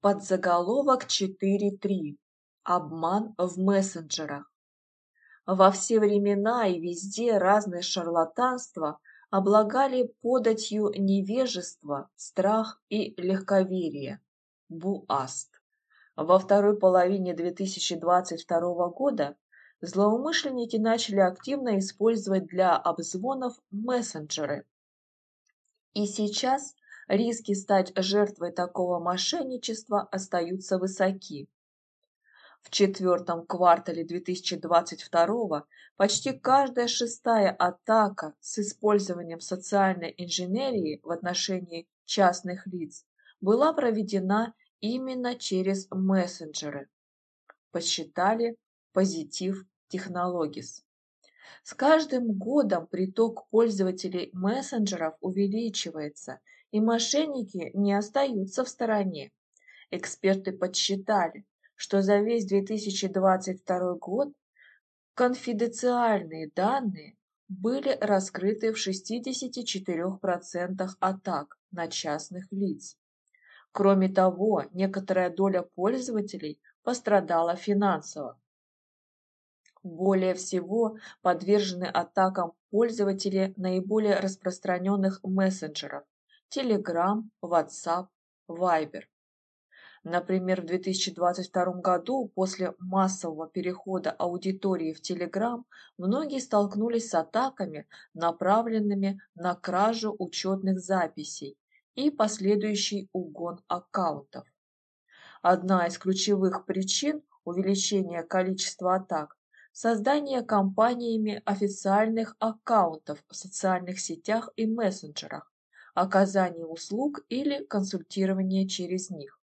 Подзаголовок 4.3. Обман в мессенджерах. Во все времена и везде разные шарлатанства облагали податью невежество, страх и легковерие. Буаст. Во второй половине 2022 года злоумышленники начали активно использовать для обзвонов мессенджеры. И сейчас риски стать жертвой такого мошенничества остаются высоки. В четвертом квартале 2022 почти каждая шестая атака с использованием социальной инженерии в отношении частных лиц была проведена именно через мессенджеры. Посчитали Позитив Технологис. С каждым годом приток пользователей мессенджеров увеличивается, и мошенники не остаются в стороне. Эксперты подсчитали, что за весь 2022 год конфиденциальные данные были раскрыты в 64% атак на частных лиц. Кроме того, некоторая доля пользователей пострадала финансово. Более всего подвержены атакам пользователи наиболее распространенных мессенджеров – Telegram, WhatsApp, Viber. Например, в 2022 году после массового перехода аудитории в Telegram многие столкнулись с атаками, направленными на кражу учетных записей и последующий угон аккаунтов. Одна из ключевых причин увеличения количества атак создание компаниями официальных аккаунтов в социальных сетях и мессенджерах, оказание услуг или консультирование через них.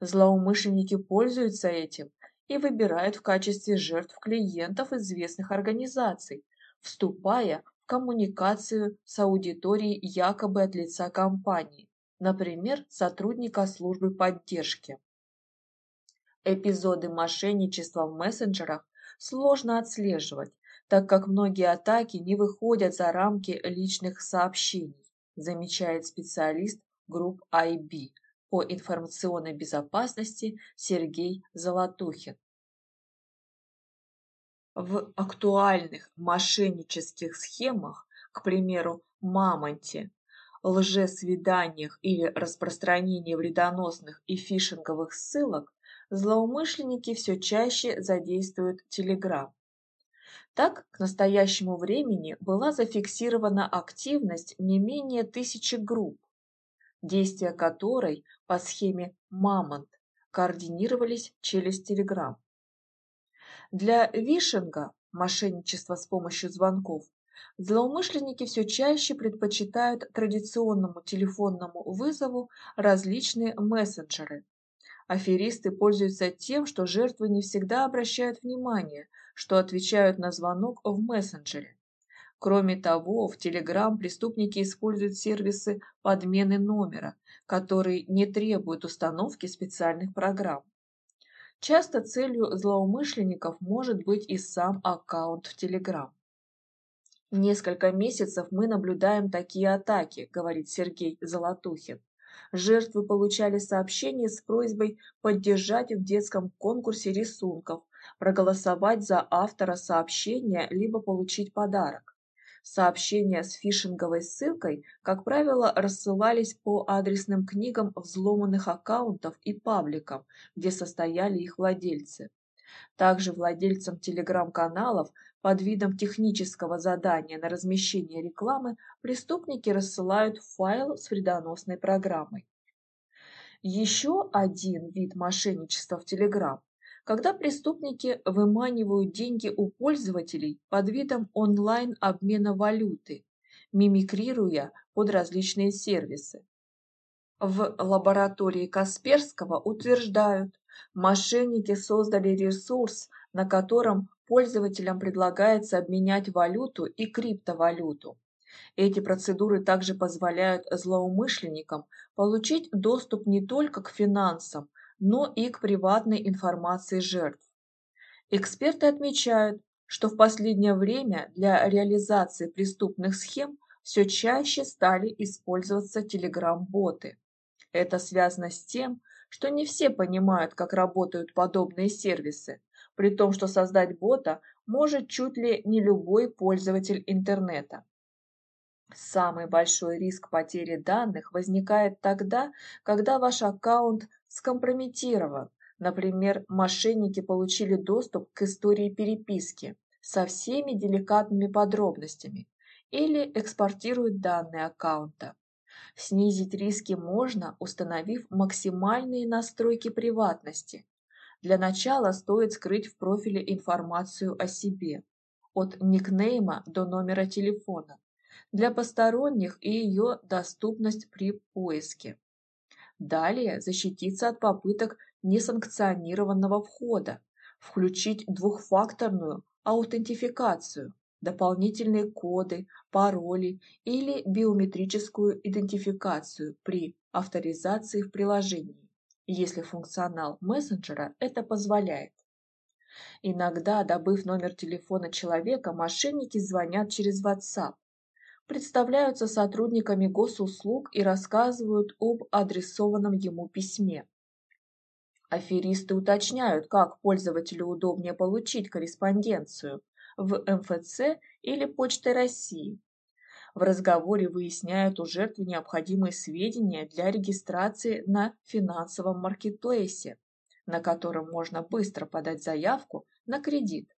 Злоумышленники пользуются этим и выбирают в качестве жертв клиентов известных организаций, вступая в коммуникацию с аудиторией якобы от лица компании, например, сотрудника службы поддержки. Эпизоды мошенничества в мессенджерах сложно отслеживать, так как многие атаки не выходят за рамки личных сообщений, замечает специалист групп IB по информационной безопасности Сергей Золотухин. В актуальных мошеннических схемах, к примеру, мамонте, лжесвиданиях или распространении вредоносных и фишинговых ссылок злоумышленники все чаще задействуют Telegram. Так, к настоящему времени была зафиксирована активность не менее тысячи групп, действия которой по схеме «Мамонт» координировались через Telegram. Для вишинга, мошенничества с помощью звонков, злоумышленники все чаще предпочитают традиционному телефонному вызову различные мессенджеры, Аферисты пользуются тем, что жертвы не всегда обращают внимание, что отвечают на звонок в мессенджере. Кроме того, в Telegram преступники используют сервисы подмены номера, которые не требуют установки специальных программ. Часто целью злоумышленников может быть и сам аккаунт в Telegram. Несколько месяцев мы наблюдаем такие атаки, говорит Сергей Золотухин. Жертвы получали сообщения с просьбой поддержать в детском конкурсе рисунков, проголосовать за автора сообщения либо получить подарок. Сообщения с фишинговой ссылкой, как правило, рассылались по адресным книгам взломанных аккаунтов и пабликам, где состояли их владельцы. Также владельцам телеграм-каналов под видом технического задания на размещение рекламы преступники рассылают файл с вредоносной программой. Еще один вид мошенничества в Telegram, когда преступники выманивают деньги у пользователей под видом онлайн-обмена валюты, мимикрируя под различные сервисы. В лаборатории Касперского утверждают, мошенники создали ресурс, на котором пользователям предлагается обменять валюту и криптовалюту. Эти процедуры также позволяют злоумышленникам получить доступ не только к финансам, но и к приватной информации жертв. Эксперты отмечают, что в последнее время для реализации преступных схем все чаще стали использоваться телеграм-боты. Это связано с тем, что не все понимают, как работают подобные сервисы, при том, что создать бота может чуть ли не любой пользователь интернета. Самый большой риск потери данных возникает тогда, когда ваш аккаунт скомпрометирован. Например, мошенники получили доступ к истории переписки со всеми деликатными подробностями или экспортируют данные аккаунта. Снизить риски можно, установив максимальные настройки приватности. Для начала стоит скрыть в профиле информацию о себе, от никнейма до номера телефона, для посторонних и ее доступность при поиске. Далее защититься от попыток несанкционированного входа, включить двухфакторную аутентификацию, дополнительные коды, пароли или биометрическую идентификацию при авторизации в приложении, если функционал мессенджера это позволяет. Иногда, добыв номер телефона человека, мошенники звонят через WhatsApp, представляются сотрудниками госуслуг и рассказывают об адресованном ему письме. Аферисты уточняют, как пользователю удобнее получить корреспонденцию в МФЦ или Почтой России. В разговоре выясняют у жертвы необходимые сведения для регистрации на финансовом маркетплейсе, на котором можно быстро подать заявку на кредит.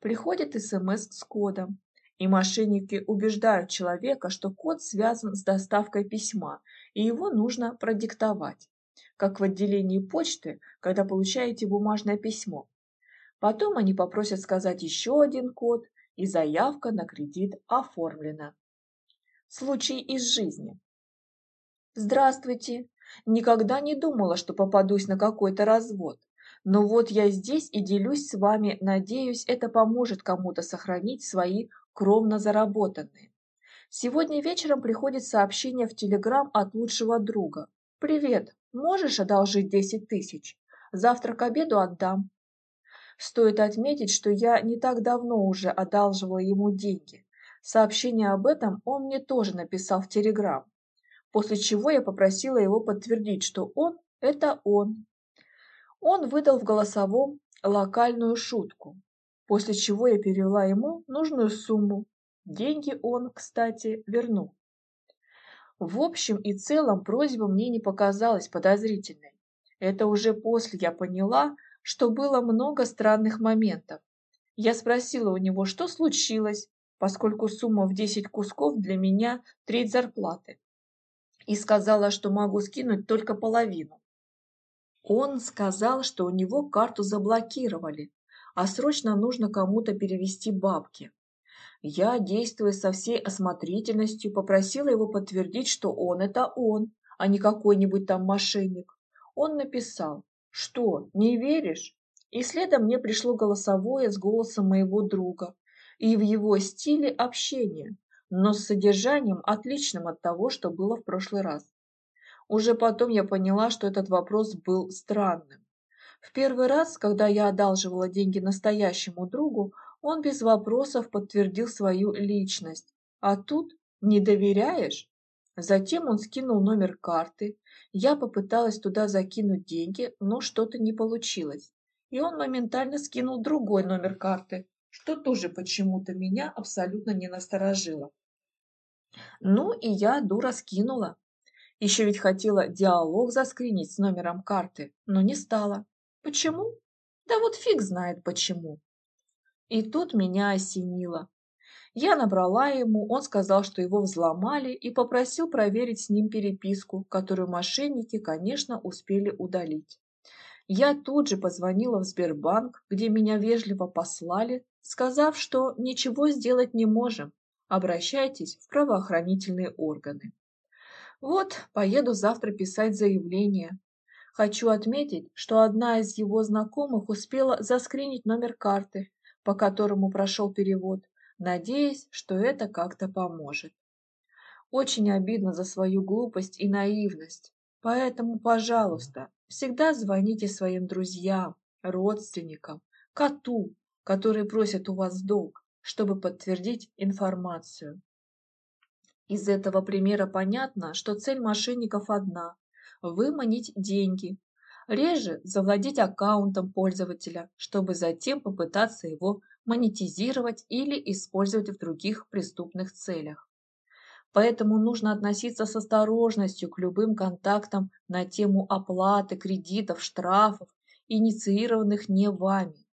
Приходит СМС с кодом, и мошенники убеждают человека, что код связан с доставкой письма, и его нужно продиктовать, как в отделении почты, когда получаете бумажное письмо. Потом они попросят сказать еще один код, и заявка на кредит оформлена. Случай из жизни. Здравствуйте. Никогда не думала, что попадусь на какой-то развод. Но вот я здесь и делюсь с вами, надеюсь, это поможет кому-то сохранить свои кровно заработанные. Сегодня вечером приходит сообщение в Телеграм от лучшего друга. «Привет, можешь одолжить 10 тысяч? Завтра к обеду отдам». Стоит отметить, что я не так давно уже одалживала ему деньги. Сообщение об этом он мне тоже написал в Телеграм, после чего я попросила его подтвердить, что он – это он. Он выдал в голосовом локальную шутку после чего я перевела ему нужную сумму. Деньги он, кстати, вернул. В общем и целом просьба мне не показалась подозрительной. Это уже после я поняла, что было много странных моментов. Я спросила у него, что случилось, поскольку сумма в 10 кусков для меня треть зарплаты. И сказала, что могу скинуть только половину. Он сказал, что у него карту заблокировали, а срочно нужно кому-то перевести бабки. Я, действуя со всей осмотрительностью, попросила его подтвердить, что он – это он, а не какой-нибудь там мошенник. Он написал «Что, не веришь?» И следом мне пришло голосовое с голосом моего друга и в его стиле общения, но с содержанием отличным от того, что было в прошлый раз. Уже потом я поняла, что этот вопрос был странным. В первый раз, когда я одалживала деньги настоящему другу, он без вопросов подтвердил свою личность. А тут не доверяешь? Затем он скинул номер карты. Я попыталась туда закинуть деньги, но что-то не получилось. И он моментально скинул другой номер карты, что тоже почему-то меня абсолютно не насторожило. Ну и я, дура, скинула. Еще ведь хотела диалог заскринить с номером карты, но не стала. Почему? Да вот фиг знает почему. И тут меня осенило. Я набрала ему, он сказал, что его взломали и попросил проверить с ним переписку, которую мошенники, конечно, успели удалить. Я тут же позвонила в Сбербанк, где меня вежливо послали, сказав, что ничего сделать не можем, обращайтесь в правоохранительные органы. Вот, поеду завтра писать заявление, Хочу отметить, что одна из его знакомых успела заскринить номер карты, по которому прошел перевод, надеясь, что это как-то поможет. Очень обидно за свою глупость и наивность, поэтому, пожалуйста, всегда звоните своим друзьям, родственникам, коту, которые просят у вас долг, чтобы подтвердить информацию. Из этого примера понятно, что цель мошенников одна выманить деньги, реже завладеть аккаунтом пользователя, чтобы затем попытаться его монетизировать или использовать в других преступных целях. Поэтому нужно относиться с осторожностью к любым контактам на тему оплаты, кредитов, штрафов, инициированных не вами.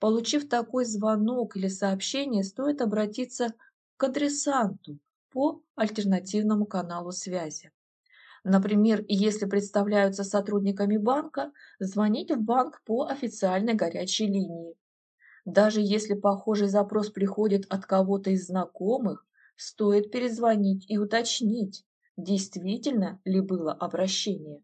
Получив такой звонок или сообщение, стоит обратиться к адресанту по альтернативному каналу связи. Например, если представляются сотрудниками банка, звонить в банк по официальной горячей линии. Даже если похожий запрос приходит от кого-то из знакомых, стоит перезвонить и уточнить, действительно ли было обращение.